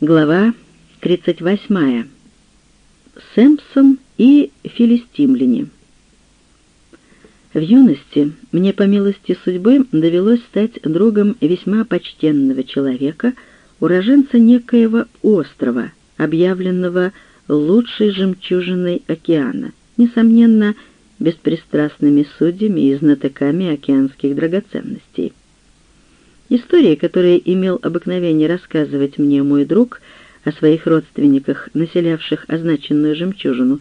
Глава 38. Сэмпсон и филистимляне. В юности мне, по милости судьбы, довелось стать другом весьма почтенного человека, уроженца некоего острова, объявленного лучшей жемчужиной океана, несомненно, беспристрастными судьями и знатоками океанских драгоценностей. Истории, которые имел обыкновение рассказывать мне мой друг о своих родственниках, населявших означенную жемчужину,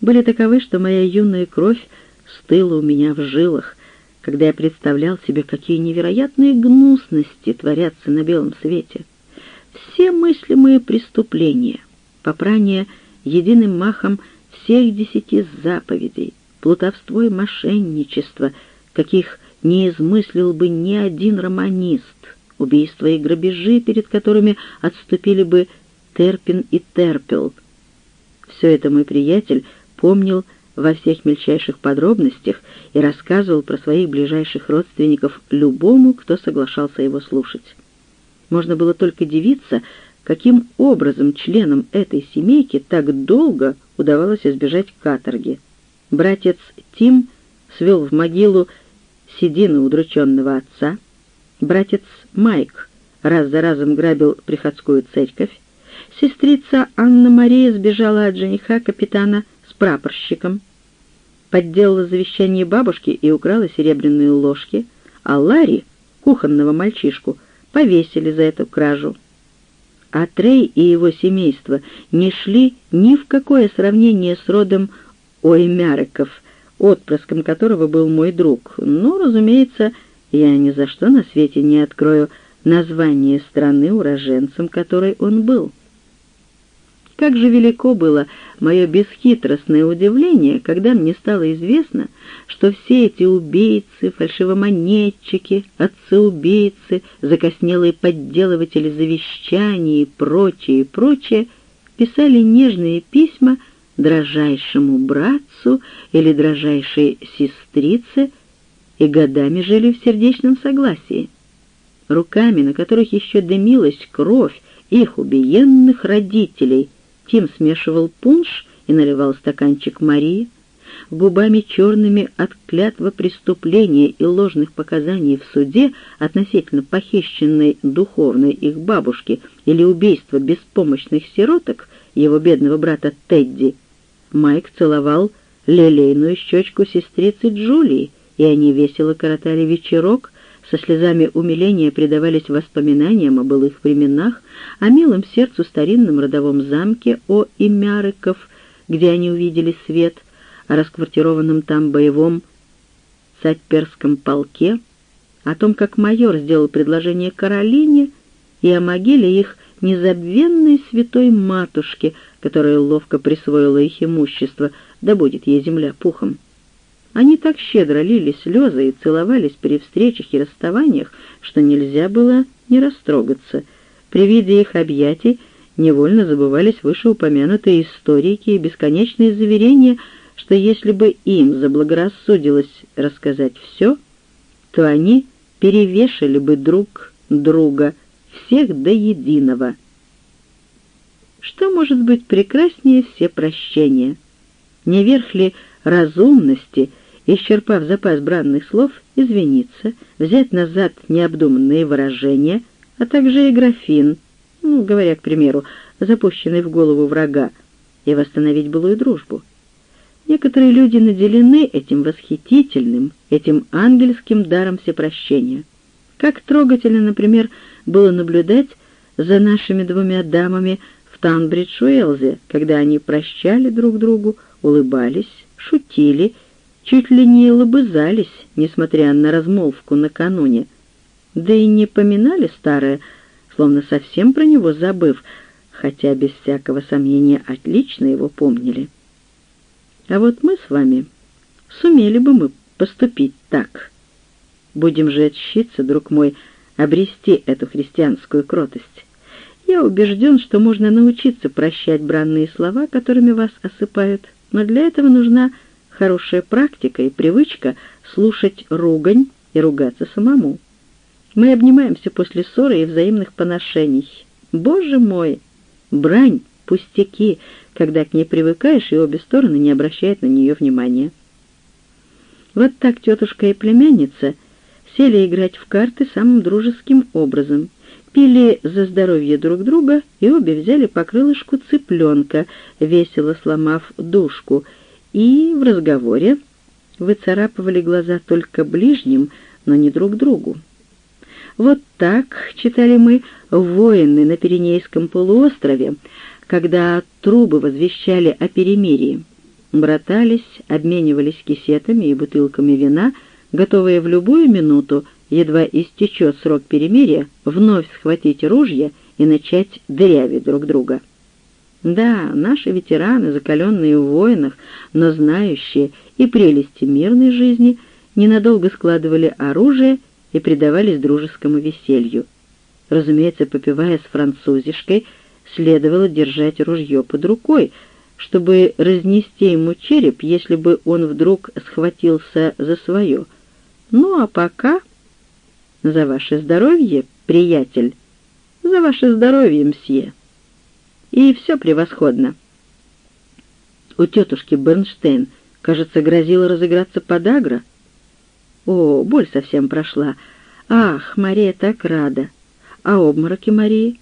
были таковы, что моя юная кровь стыла у меня в жилах, когда я представлял себе, какие невероятные гнусности творятся на белом свете. Все мыслимые преступления, попрание единым махом всех десяти заповедей, плутовство и мошенничество, каких не измыслил бы ни один романист, убийства и грабежи, перед которыми отступили бы Терпин и Терпел. Все это мой приятель помнил во всех мельчайших подробностях и рассказывал про своих ближайших родственников любому, кто соглашался его слушать. Можно было только дивиться, каким образом членам этой семейки так долго удавалось избежать каторги. Братец Тим свел в могилу седины удрученного отца, братец Майк раз за разом грабил приходскую церковь, сестрица Анна-Мария сбежала от жениха капитана с прапорщиком, подделала завещание бабушки и украла серебряные ложки, а Ларри, кухонного мальчишку, повесили за эту кражу. А Трей и его семейство не шли ни в какое сравнение с родом Оймяриков — отпрыском которого был мой друг. Но, разумеется, я ни за что на свете не открою название страны уроженцем, которой он был. Как же велико было мое бесхитростное удивление, когда мне стало известно, что все эти убийцы, фальшивомонетчики, отцы-убийцы, закоснелые подделыватели завещаний и прочее, и прочее, писали нежные письма дрожайшему братцу или дрожайшей сестрице и годами жили в сердечном согласии. Руками, на которых еще дымилась кровь их убиенных родителей, Тим смешивал пунш и наливал стаканчик Марии, губами черными от клятва преступления и ложных показаний в суде относительно похищенной духовной их бабушки или убийства беспомощных сироток его бедного брата Тедди, Майк целовал лилейную щечку сестрицы Джулии, и они весело коротали вечерок, со слезами умиления предавались воспоминаниям о былых временах, о милом сердцу старинном родовом замке о Имярыков, где они увидели свет, о расквартированном там боевом цатьперском полке, о том, как майор сделал предложение Каролине, и о могиле их незабвенной святой матушке, которая ловко присвоила их имущество, да будет ей земля пухом. Они так щедро лили слезы и целовались при встречах и расставаниях, что нельзя было не растрогаться. При виде их объятий невольно забывались вышеупомянутые историки и бесконечные заверения, что если бы им заблагорассудилось рассказать все, то они перевешали бы друг друга — всех до единого. Что может быть прекраснее все прощения? Не верх ли разумности, исчерпав запас бранных слов, извиниться, взять назад необдуманные выражения, а также и графин, ну, говоря, к примеру, запущенный в голову врага, и восстановить былую дружбу? Некоторые люди наделены этим восхитительным, этим ангельским даром всепрощения. Как трогательно, например, было наблюдать за нашими двумя дамами в Танбридж-Уэлзе, когда они прощали друг другу, улыбались, шутили, чуть ли не лобызались, несмотря на размолвку накануне. Да и не поминали старое, словно совсем про него забыв, хотя без всякого сомнения отлично его помнили. А вот мы с вами сумели бы мы поступить так. Будем же отщиться, друг мой, обрести эту христианскую кротость. Я убежден, что можно научиться прощать бранные слова, которыми вас осыпают, но для этого нужна хорошая практика и привычка слушать ругань и ругаться самому. Мы обнимаемся после ссоры и взаимных поношений. Боже мой, брань, пустяки, когда к ней привыкаешь, и обе стороны не обращают на нее внимания. Вот так тетушка и племянница сели играть в карты самым дружеским образом, пили за здоровье друг друга и обе взяли по крылышку цыпленка, весело сломав душку, и в разговоре выцарапывали глаза только ближним, но не друг другу. Вот так, читали мы, воины на Пиренейском полуострове, когда трубы возвещали о перемирии, братались, обменивались кисетами и бутылками вина, готовые в любую минуту, едва истечет срок перемирия, вновь схватить ружья и начать дырявить друг друга. Да, наши ветераны, закаленные в войнах, но знающие и прелести мирной жизни, ненадолго складывали оружие и предавались дружескому веселью. Разумеется, попивая с французишкой, следовало держать ружье под рукой, чтобы разнести ему череп, если бы он вдруг схватился за свое. Ну а пока... За ваше здоровье, приятель, за ваше здоровье, мсье. И все превосходно. У тетушки Бернштейн, кажется, грозило разыграться подагра. О, боль совсем прошла. Ах, Мария так рада. А обмороки Марии?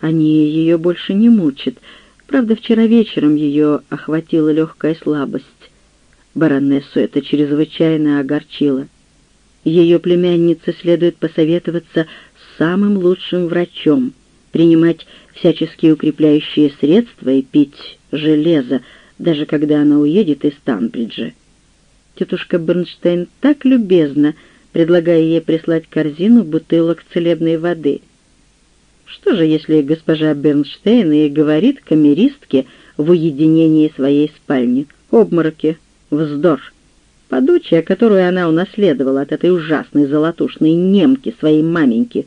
Они ее больше не мучат. Правда, вчера вечером ее охватила легкая слабость. Баронессу это чрезвычайно огорчило. Ее племяннице следует посоветоваться с самым лучшим врачом, принимать всяческие укрепляющие средства и пить железо, даже когда она уедет из Танбриджа. Тетушка Бернштейн так любезна, предлагая ей прислать корзину бутылок целебной воды. Что же, если госпожа Бернштейн и говорит камеристке в уединении своей спальни? Обмороки, вздор. Подучая, которую она унаследовала от этой ужасной золотушной немки, своей маменьки.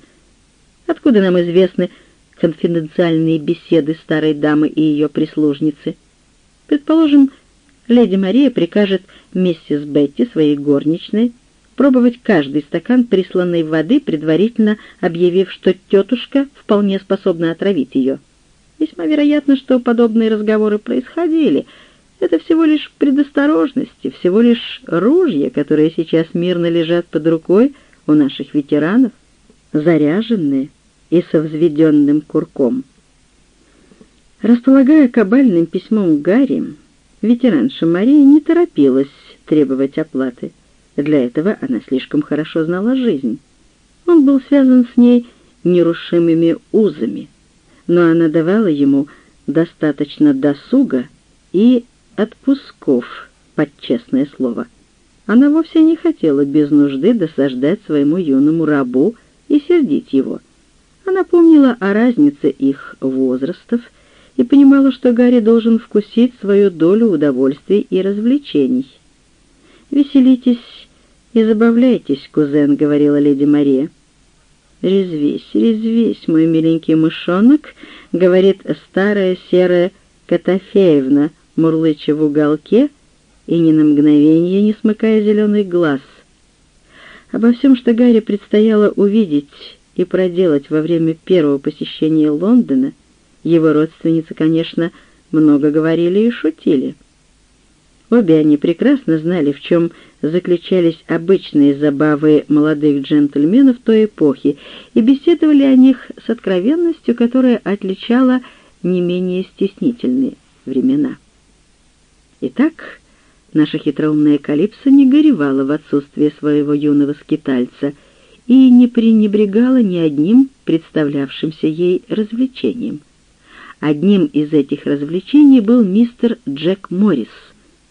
Откуда нам известны конфиденциальные беседы старой дамы и ее прислужницы? Предположим, леди Мария прикажет миссис Бетти, своей горничной, пробовать каждый стакан присланной воды, предварительно объявив, что тетушка вполне способна отравить ее. Весьма вероятно, что подобные разговоры происходили — это всего лишь предосторожности, всего лишь ружья, которые сейчас мирно лежат под рукой у наших ветеранов, заряженные и со взведенным курком. Располагая кабальным письмом Гарри, ветеранша Мария не торопилась требовать оплаты. Для этого она слишком хорошо знала жизнь. Он был связан с ней нерушимыми узами, но она давала ему достаточно досуга и отпусков, под честное слово. Она вовсе не хотела без нужды досаждать своему юному рабу и сердить его. Она помнила о разнице их возрастов и понимала, что Гарри должен вкусить свою долю удовольствий и развлечений. «Веселитесь и забавляйтесь, кузен», — говорила леди Мария. «Резвись, резвись, мой миленький мышонок», — говорит старая серая Котофеевна, мурлыча в уголке и ни на мгновение не смыкая зеленый глаз. Обо всем, что Гарри предстояло увидеть и проделать во время первого посещения Лондона, его родственницы, конечно, много говорили и шутили. Обе они прекрасно знали, в чем заключались обычные забавы молодых джентльменов той эпохи, и беседовали о них с откровенностью, которая отличала не менее стеснительные времена. Итак, наша хитроумная Калипсо не горевала в отсутствие своего юного скитальца и не пренебрегала ни одним представлявшимся ей развлечением. Одним из этих развлечений был мистер Джек Моррис,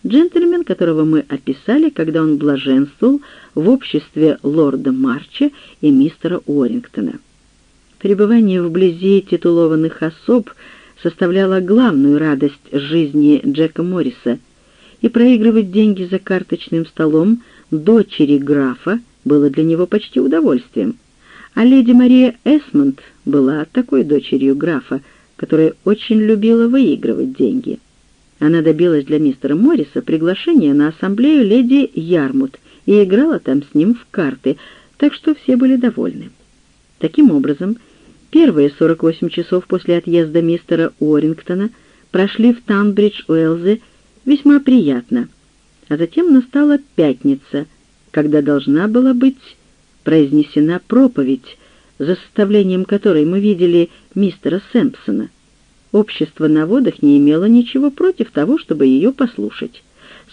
джентльмен, которого мы описали, когда он блаженствовал в обществе лорда Марча и мистера Уоррингтона. Пребывание вблизи титулованных особ — составляла главную радость жизни Джека Морриса, и проигрывать деньги за карточным столом дочери графа было для него почти удовольствием. А леди Мария Эсмонд была такой дочерью графа, которая очень любила выигрывать деньги. Она добилась для мистера Морриса приглашения на ассамблею леди Ярмут и играла там с ним в карты, так что все были довольны. Таким образом, Первые 48 часов после отъезда мистера Уоррингтона прошли в Танбридж-Уэллзе весьма приятно, а затем настала пятница, когда должна была быть произнесена проповедь, за составлением которой мы видели мистера Сэмпсона. Общество на водах не имело ничего против того, чтобы ее послушать.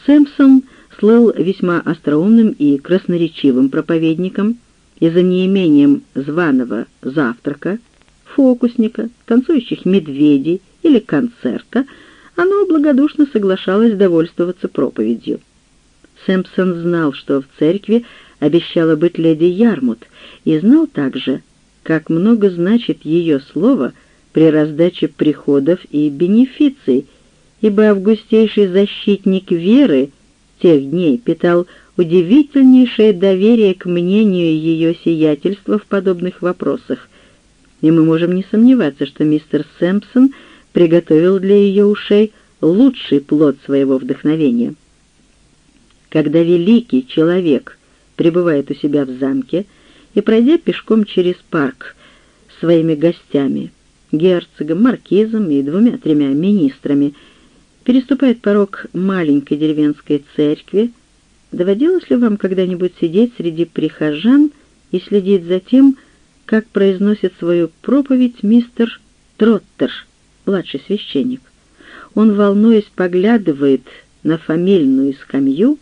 Сэмпсон слыл весьма остроумным и красноречивым проповедником, и за неимением званого завтрака, фокусника, танцующих медведей или концерта оно благодушно соглашалось довольствоваться проповедью. Сэмпсон знал, что в церкви обещала быть леди Ярмут, и знал также, как много значит ее слово при раздаче приходов и бенефиций, ибо августейший защитник веры тех дней питал удивительнейшее доверие к мнению ее сиятельства в подобных вопросах, и мы можем не сомневаться, что мистер Сэмпсон приготовил для ее ушей лучший плод своего вдохновения. Когда великий человек пребывает у себя в замке и, пройдя пешком через парк своими гостями, герцогом, маркизом и двумя-тремя министрами, переступает порог маленькой деревенской церкви, доводилось ли вам когда-нибудь сидеть среди прихожан и следить за тем, как произносит свою проповедь мистер Троттер, младший священник? Он, волнуясь, поглядывает на фамильную скамью,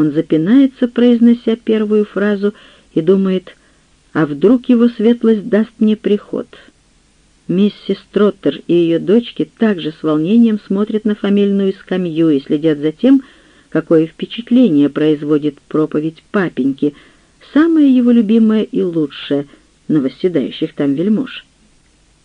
он запинается, произнося первую фразу, и думает, а вдруг его светлость даст мне приход — Миссис Троттер и ее дочки также с волнением смотрят на фамильную скамью и следят за тем, какое впечатление производит проповедь папеньки, самое его любимое и лучшее на восседающих там вельмож.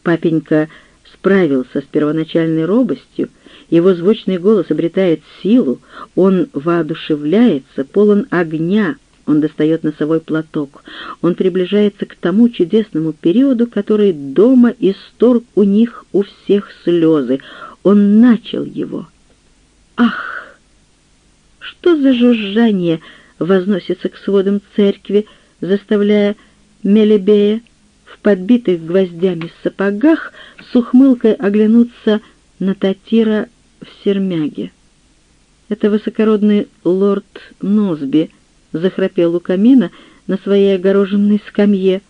Папенька справился с первоначальной робостью, его звучный голос обретает силу, он воодушевляется, полон огня, он достает носовой платок. Он приближается к тому чудесному периоду, который дома исторг у них у всех слезы. Он начал его. Ах! Что за жужжание возносится к сводам церкви, заставляя Мелебея в подбитых гвоздями сапогах с ухмылкой оглянуться на Татира в сермяге. Это высокородный лорд Носби — захрапел у камина на своей огороженной скамье,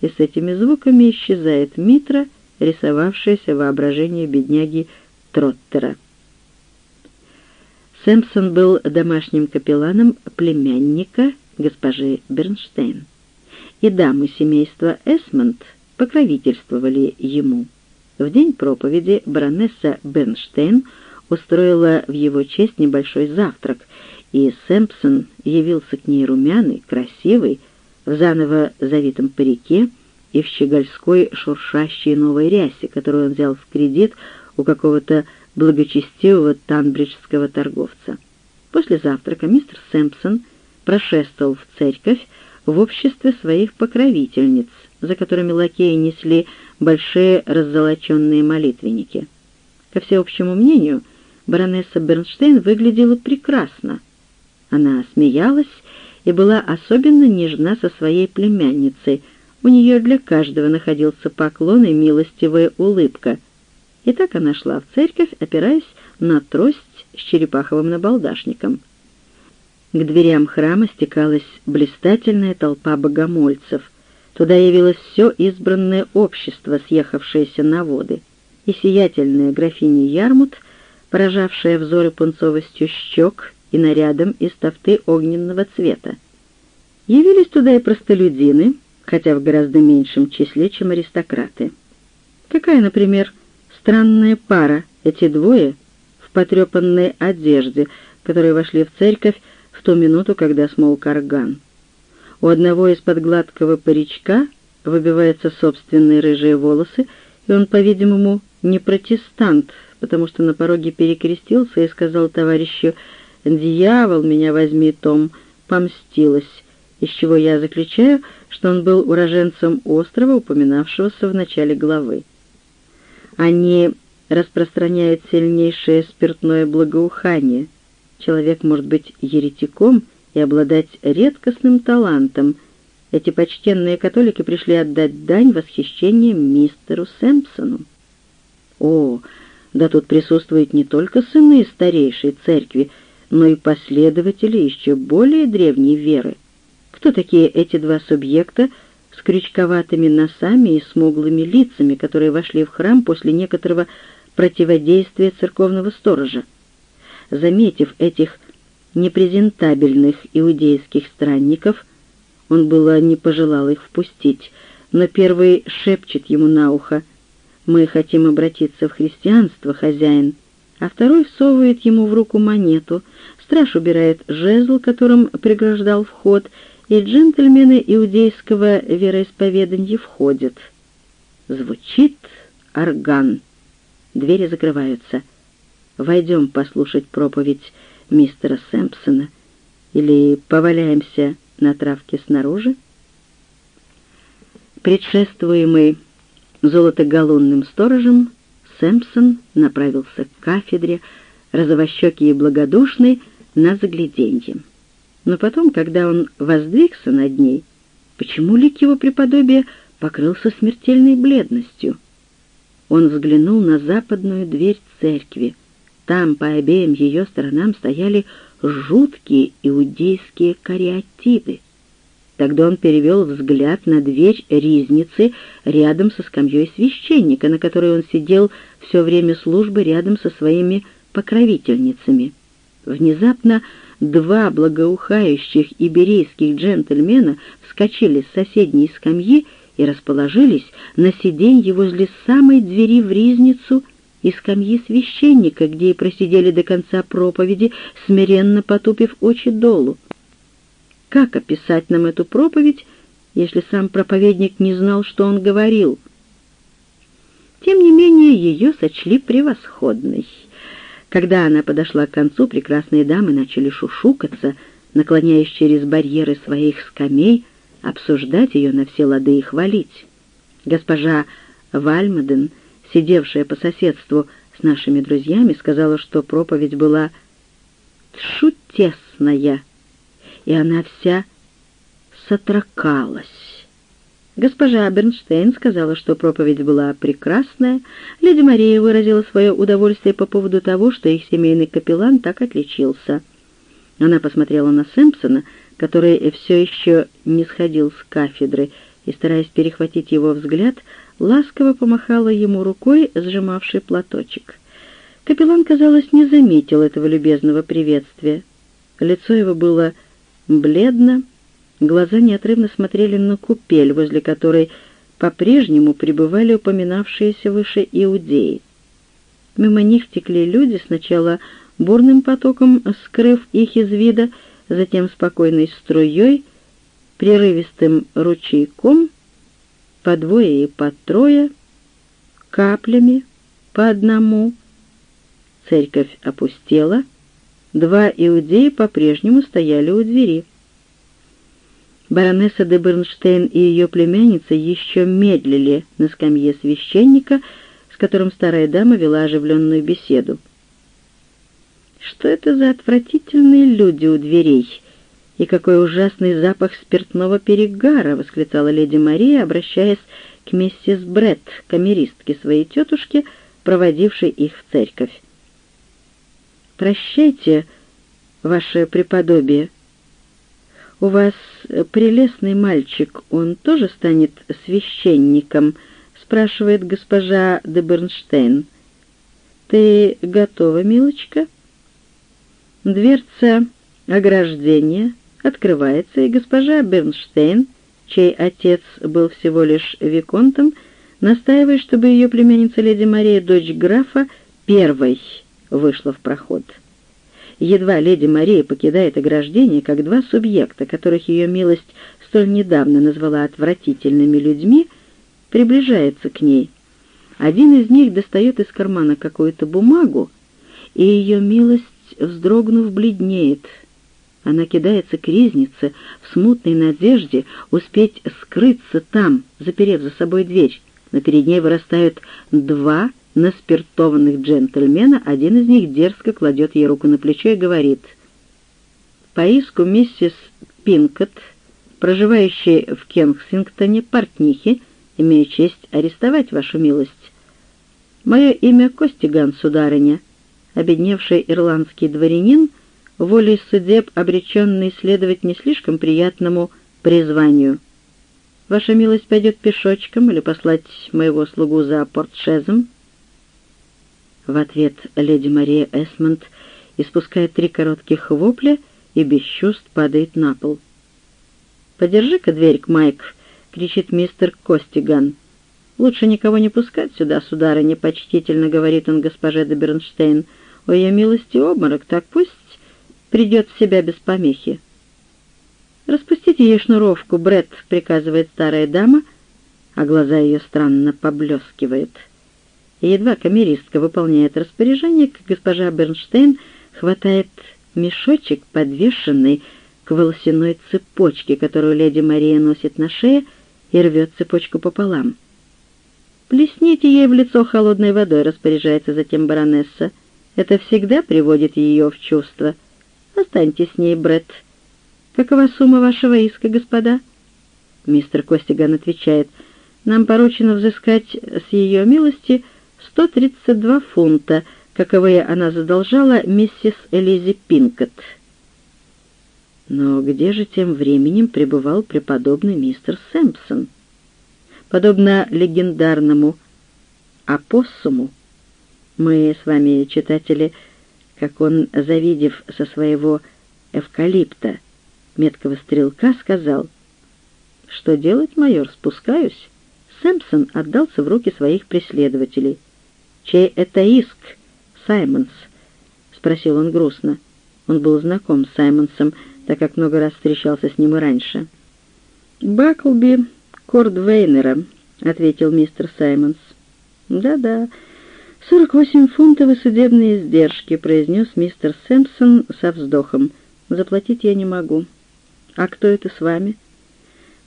и с этими звуками исчезает Митра, рисовавшаяся воображение бедняги Троттера. Сэмпсон был домашним капелланом племянника госпожи Бернштейн, и дамы семейства Эсмонд покровительствовали ему. В день проповеди баронесса Бернштейн устроила в его честь небольшой завтрак, и Сэмпсон явился к ней румяный, красивый, в заново завитом парике и в щегольской шуршащей новой рясе, которую он взял в кредит у какого-то благочестивого танбриджского торговца. После завтрака мистер Сэмпсон прошествовал в церковь в обществе своих покровительниц, за которыми лакеи несли большие раззолоченные молитвенники. Ко всеобщему мнению, баронесса Бернштейн выглядела прекрасно — она смеялась и была особенно нежна со своей племянницей. У нее для каждого находился поклон и милостивая улыбка. И так она шла в церковь, опираясь на трость с черепаховым набалдашником. К дверям храма стекалась блистательная толпа богомольцев. Туда явилось все избранное общество, съехавшееся на воды, и сиятельная графиня Ярмут, поражавшая взоры пунцовостью щек и нарядом из тофты огненного цвета. Явились туда и простолюдины, хотя в гораздо меньшем числе, чем аристократы. Какая, например, странная пара, эти двое в потрепанной одежде, которые вошли в церковь в ту минуту, когда смолк орган. У одного из-под гладкого паричка выбиваются собственные рыжие волосы, и он, по-видимому, не протестант, потому что на пороге перекрестился и сказал товарищу «Дьявол, меня возьми, Том!» помстилась, из чего я заключаю, что он был уроженцем острова, упоминавшегося в начале главы. Они распространяют сильнейшее спиртное благоухание. Человек может быть еретиком и обладать редкостным талантом, Эти почтенные католики пришли отдать дань восхищения мистеру Сэмпсону. О, да тут присутствуют не только сыны старейшей церкви, но и последователи еще более древней веры. Кто такие эти два субъекта с крючковатыми носами и смуглыми лицами, которые вошли в храм после некоторого противодействия церковного сторожа? Заметив этих непрезентабельных иудейских странников, он было не пожелал их впустить, но первый шепчет ему на ухо «Мы хотим обратиться в христианство, хозяин», а второй всовывает ему в руку монету, страж убирает жезл, которым преграждал вход, и джентльмены иудейского вероисповедания входят. Звучит орган. Двери закрываются. Войдем послушать проповедь мистера Сэмпсона или поваляемся на травке снаружи? Предшествуемый золотогалунным сторожем, Сэмпсон направился к кафедре, розовощекий и благодушный, на загляденье. Но потом, когда он воздвигся над ней, почему лик его преподобия покрылся смертельной бледностью? Он взглянул на западную дверь церкви. Там по обеим ее сторонам стояли жуткие иудейские кариатиды. Тогда он перевел взгляд на дверь ризницы рядом со скамьей священника, на которой он сидел все время службы рядом со своими покровительницами. Внезапно два благоухающих иберийских джентльмена вскочили с соседней скамьи и расположились на сиденье возле самой двери в ризницу и скамьи священника, где и просидели до конца проповеди, смиренно потупив очи долу. Как описать нам эту проповедь, если сам проповедник не знал, что он говорил? Тем не менее, ее сочли превосходной. Когда она подошла к концу, прекрасные дамы начали шушукаться, наклоняясь через барьеры своих скамей, обсуждать ее на все лады и хвалить. Госпожа Вальмаден, сидевшая по соседству с нашими друзьями, сказала, что проповедь была «чудесная», и она вся сотракалась. Госпожа Бернштейн сказала, что проповедь была прекрасная. Леди Мария выразила свое удовольствие по поводу того, что их семейный капеллан так отличился. Она посмотрела на Сэмпсона, который все еще не сходил с кафедры, и, стараясь перехватить его взгляд, ласково помахала ему рукой, сжимавший платочек. Капеллан, казалось, не заметил этого любезного приветствия. Лицо его было бледно, глаза неотрывно смотрели на купель, возле которой по-прежнему пребывали упоминавшиеся выше иудеи. Мимо них текли люди, сначала бурным потоком скрыв их из вида, затем спокойной струей, прерывистым ручейком, по двое и по трое, каплями, по одному. Церковь опустела — Два иудея по-прежнему стояли у двери. Баронесса де Бернштейн и ее племянница еще медлили на скамье священника, с которым старая дама вела оживленную беседу. «Что это за отвратительные люди у дверей? И какой ужасный запах спиртного перегара!» — восклицала леди Мария, обращаясь к миссис Бретт, камеристке своей тетушки, проводившей их в церковь. «Прощайте, ваше преподобие. У вас прелестный мальчик, он тоже станет священником?» — спрашивает госпожа де Бернштейн. «Ты готова, милочка?» Дверца ограждения открывается, и госпожа Бернштейн, чей отец был всего лишь виконтом, настаивает, чтобы ее племянница леди Мария, дочь графа, первой вышла в проход. Едва леди Мария покидает ограждение, как два субъекта, которых ее милость столь недавно назвала отвратительными людьми, приближается к ней. Один из них достает из кармана какую-то бумагу, и ее милость, вздрогнув, бледнеет. Она кидается к ризнице в смутной надежде успеть скрыться там, заперев за собой дверь, но перед ней вырастают два наспиртованных джентльмена, один из них дерзко кладет ей руку на плечо и говорит, «По иску миссис Пинкот проживающей в Кенсингтоне портнихи, имею честь арестовать вашу милость. Мое имя Костиган, сударыня, обедневший ирландский дворянин, волей судеб обреченный следовать не слишком приятному призванию. Ваша милость пойдет пешочком или послать моего слугу за портшезом?» В ответ леди Мария Эсмонд испускает три коротких вопля и без чувств падает на пол. «Подержи-ка дверь, Майк!» — кричит мистер Костиган. «Лучше никого не пускать сюда, сударыня», — почтительно говорит он госпоже де Бернштейн. «У ее милости обморок, так пусть придет в себя без помехи». «Распустите ей шнуровку, Бред, приказывает старая дама, а глаза ее странно поблескивают. И едва камеристка выполняет распоряжение, как госпожа Бернштейн хватает мешочек, подвешенный к волосяной цепочке, которую леди Мария носит на шее, и рвет цепочку пополам. «Плесните ей в лицо холодной водой», — распоряжается затем баронесса. «Это всегда приводит ее в чувство. Останьтесь с ней, Бретт. Какова сумма вашего иска, господа?» Мистер Костиган отвечает. «Нам поручено взыскать с ее милости 132 фунта, каковые она задолжала миссис Элизи Пинкет». Но где же тем временем пребывал преподобный мистер Сэмпсон? Подобно легендарному опоссуму, мы с вами, читатели, как он, завидев со своего эвкалипта меткого стрелка, сказал, «Что делать, майор, спускаюсь?» Сэмпсон отдался в руки своих преследователей. «Чей это иск, Саймонс?» — спросил он грустно. Он был знаком с Саймонсом, так как много раз встречался с ним и раньше. «Баклби Кордвейнера», — ответил мистер Саймонс. «Да-да, сорок восемь фунтов и судебные издержки», — произнес мистер Сэмпсон со вздохом. «Заплатить я не могу». «А кто это с вами?»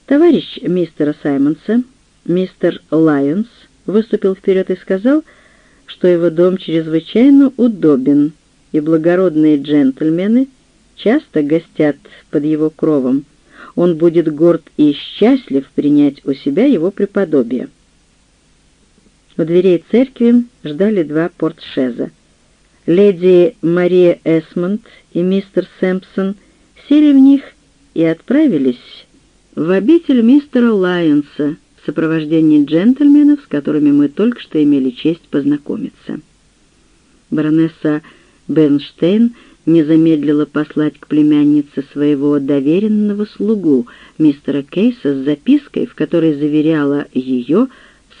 «Товарищ мистера Саймонса, мистер Лайонс, выступил вперед и сказал, что его дом чрезвычайно удобен, и благородные джентльмены — часто гостят под его кровом, он будет горд и счастлив принять у себя его преподобие. У дверей церкви ждали два портшеза. Леди Мария Эсмонд и мистер Сэмпсон сели в них и отправились в обитель мистера Лайонса в сопровождении джентльменов, с которыми мы только что имели честь познакомиться. Баронесса Бенштейн — не замедлила послать к племяннице своего доверенного слугу, мистера Кейса, с запиской, в которой заверяла ее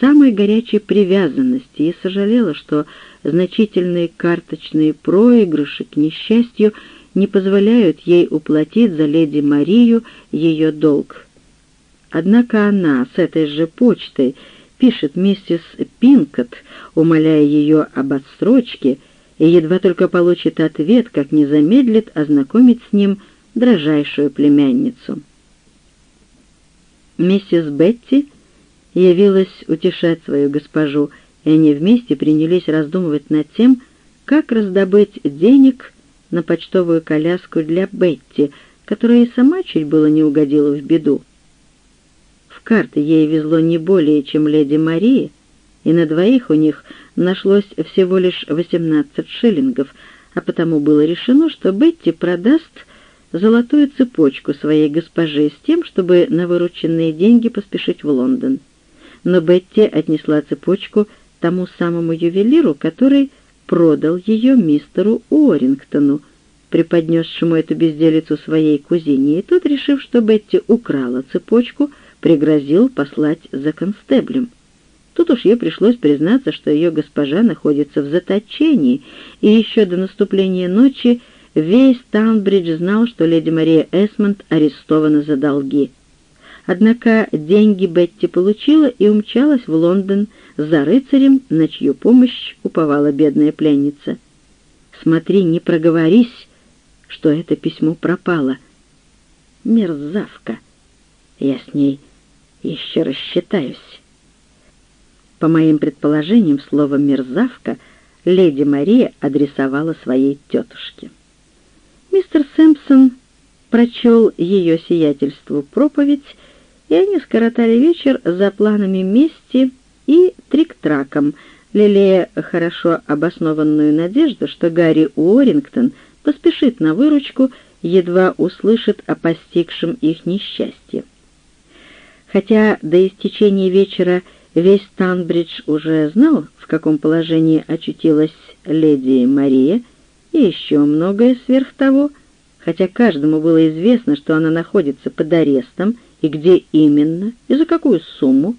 самой горячей привязанности и сожалела, что значительные карточные проигрыши, к несчастью, не позволяют ей уплатить за леди Марию ее долг. Однако она с этой же почтой пишет миссис Пинкот, умоляя ее об отсрочке, и едва только получит ответ, как не замедлит ознакомить с ним дрожайшую племянницу. Миссис Бетти явилась утешать свою госпожу, и они вместе принялись раздумывать над тем, как раздобыть денег на почтовую коляску для Бетти, которая и сама чуть было не угодила в беду. В карты ей везло не более, чем леди Марии, и на двоих у них нашлось всего лишь 18 шиллингов, а потому было решено, что Бетти продаст золотую цепочку своей госпоже с тем, чтобы на вырученные деньги поспешить в Лондон. Но Бетти отнесла цепочку тому самому ювелиру, который продал ее мистеру Уоррингтону, преподнесшему эту безделицу своей кузине, и тот, решив, что Бетти украла цепочку, пригрозил послать за констеблем. Тут уж ей пришлось признаться, что ее госпожа находится в заточении, и еще до наступления ночи весь Таунбридж знал, что леди Мария Эсмонд арестована за долги. Однако деньги Бетти получила и умчалась в Лондон за рыцарем, на чью помощь уповала бедная пленница. «Смотри, не проговорись, что это письмо пропало. Мерзавка! Я с ней еще рассчитаюсь». По моим предположениям, слово «мерзавка» леди Мария адресовала своей тетушке. Мистер Сэмпсон прочел ее сиятельству проповедь, и они скоротали вечер за планами мести и трик-траком, лелея хорошо обоснованную надежду, что Гарри Уоррингтон поспешит на выручку, едва услышит о постигшем их несчастье. Хотя до истечения вечера весь Танбридж уже знал, в каком положении очутилась леди Мария, и еще многое сверх того, хотя каждому было известно, что она находится под арестом, и где именно, и за какую сумму,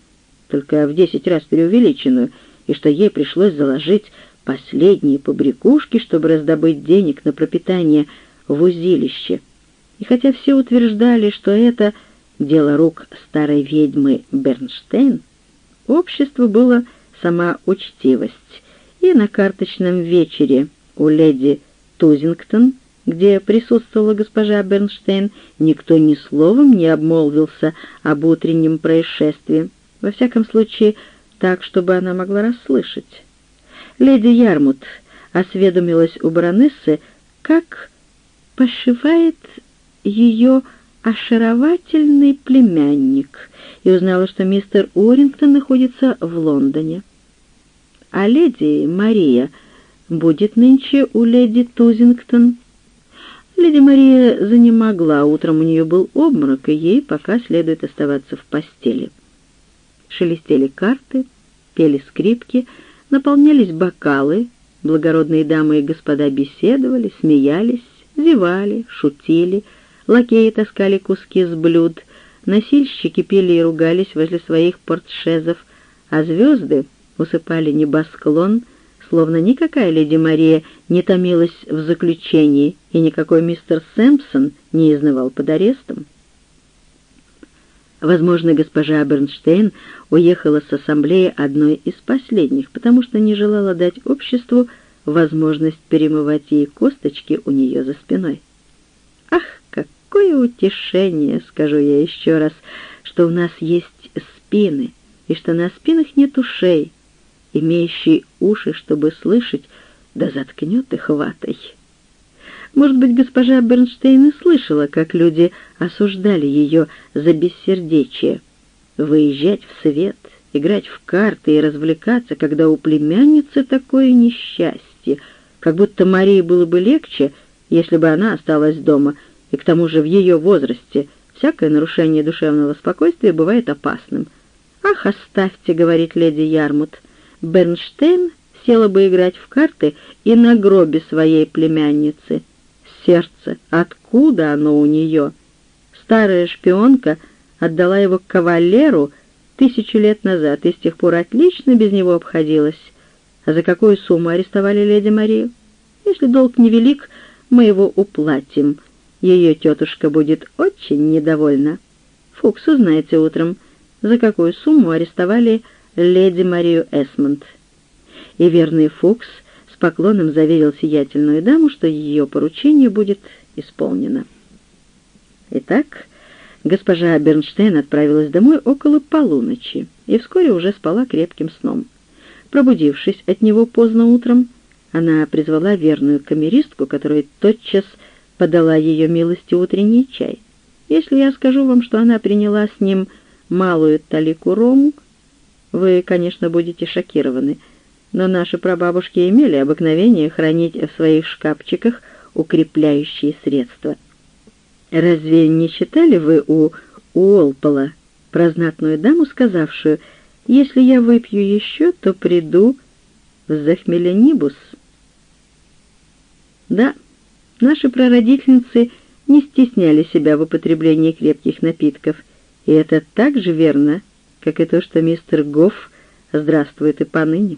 только в десять раз преувеличенную, и что ей пришлось заложить последние побрякушки, чтобы раздобыть денег на пропитание в узилище. И хотя все утверждали, что это дело рук старой ведьмы Бернштейн, обществу было сама учтивость, и на карточном вечере у леди Тузингтон, где присутствовала госпожа Бернштейн, никто ни словом не обмолвился об утреннем происшествии, во всяком случае так, чтобы она могла расслышать. Леди Ярмут осведомилась у баронессы, как пошивает ее очаровательный племянник, и узнала, что мистер Уоррингтон находится в Лондоне. А леди Мария будет нынче у леди Тузингтон. Леди Мария занемогла, утром у нее был обморок, и ей пока следует оставаться в постели. Шелестели карты, пели скрипки, наполнялись бокалы, благородные дамы и господа беседовали, смеялись, зевали, шутили, лакеи таскали куски с блюд, носильщики пели и ругались возле своих портшезов, а звезды усыпали небосклон, словно никакая леди Мария не томилась в заключении, и никакой мистер Сэмпсон не изнывал под арестом. Возможно, госпожа Бернштейн уехала с ассамблеи одной из последних, потому что не желала дать обществу возможность перемывать ей косточки у нее за спиной. Ах, какое утешение, скажу я еще раз, что у нас есть спины, и что на спинах нет ушей, имеющие уши, чтобы слышать, да заткнет их ватой. Может быть, госпожа Бернштейн и слышала, как люди осуждали ее за бессердечие. Выезжать в свет, играть в карты и развлекаться, когда у племянницы такое несчастье, как будто Марии было бы легче, если бы она осталась дома, и к тому же в ее возрасте всякое нарушение душевного спокойствия бывает опасным. «Ах, оставьте», — говорит леди Ярмут, — «Бернштейн села бы играть в карты и на гробе своей племянницы» сердце. Откуда оно у нее? Старая шпионка отдала его кавалеру тысячу лет назад и с тех пор отлично без него обходилась. А за какую сумму арестовали леди Марию? Если долг невелик, мы его уплатим. Ее тетушка будет очень недовольна. Фукс, узнаете утром, за какую сумму арестовали леди Марию Эсмонд. И верный Фукс поклоном заверил сиятельную даму, что ее поручение будет исполнено. Итак, госпожа Бернштейн отправилась домой около полуночи и вскоре уже спала крепким сном. Пробудившись от него поздно утром, она призвала верную камеристку, которая тотчас подала ее милости утренний чай. Если я скажу вам, что она приняла с ним малую талику рому, вы, конечно, будете шокированы — но наши прабабушки имели обыкновение хранить в своих шкафчиках укрепляющие средства. Разве не читали вы у Уолпола про знатную даму, сказавшую, «Если я выпью еще, то приду в захмеленибус»? Да, наши прародительницы не стесняли себя в употреблении крепких напитков, и это так же верно, как и то, что мистер Гофф здравствует и поныне.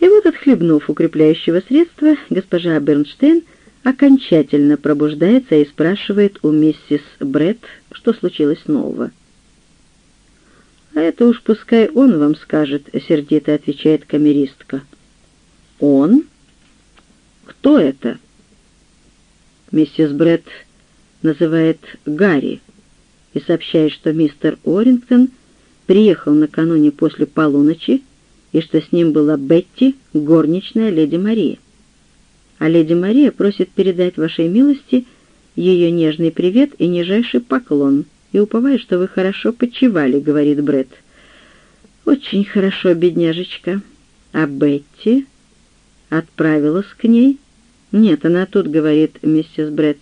И вот, отхлебнув укрепляющего средства, госпожа Бернштейн окончательно пробуждается и спрашивает у миссис Бретт, что случилось нового. «А это уж пускай он вам скажет», — сердито отвечает камеристка. «Он? Кто это?» Миссис Бретт называет Гарри и сообщает, что мистер Орингтон приехал накануне после полуночи и что с ним была Бетти, горничная леди Мария. А леди Мария просит передать вашей милости ее нежный привет и нижайший поклон, и уповаю, что вы хорошо почивали», — говорит Бред. «Очень хорошо, бедняжечка. А Бетти?» «Отправилась к ней?» «Нет, она тут», — говорит миссис Бред.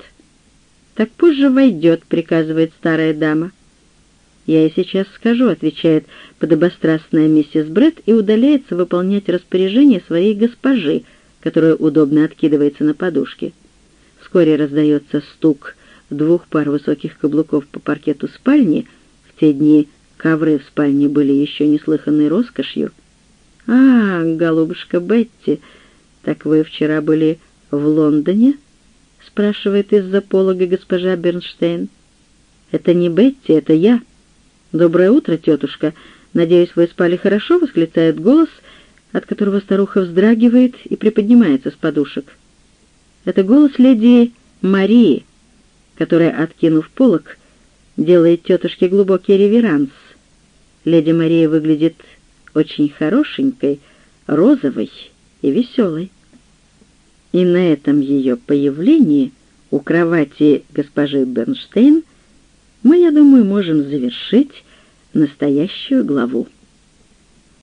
«Так пусть же войдет», — приказывает старая дама. «Я и сейчас скажу», — отвечает подобострастная миссис Бред и удаляется выполнять распоряжение своей госпожи, которая удобно откидывается на подушке. Вскоре раздается стук двух пар высоких каблуков по паркету спальни. В те дни ковры в спальне были еще неслыханной роскошью. «А, голубушка Бетти, так вы вчера были в Лондоне?» — спрашивает из-за полога госпожа Бернштейн. «Это не Бетти, это я». «Доброе утро, тетушка. Надеюсь, вы спали хорошо?» — восклицает голос, от которого старуха вздрагивает и приподнимается с подушек. Это голос леди Марии, которая, откинув полог, делает тетушке глубокий реверанс. Леди Мария выглядит очень хорошенькой, розовой и веселой. И на этом ее появлении у кровати госпожи Бернштейн мы, я думаю, можем завершить настоящую главу.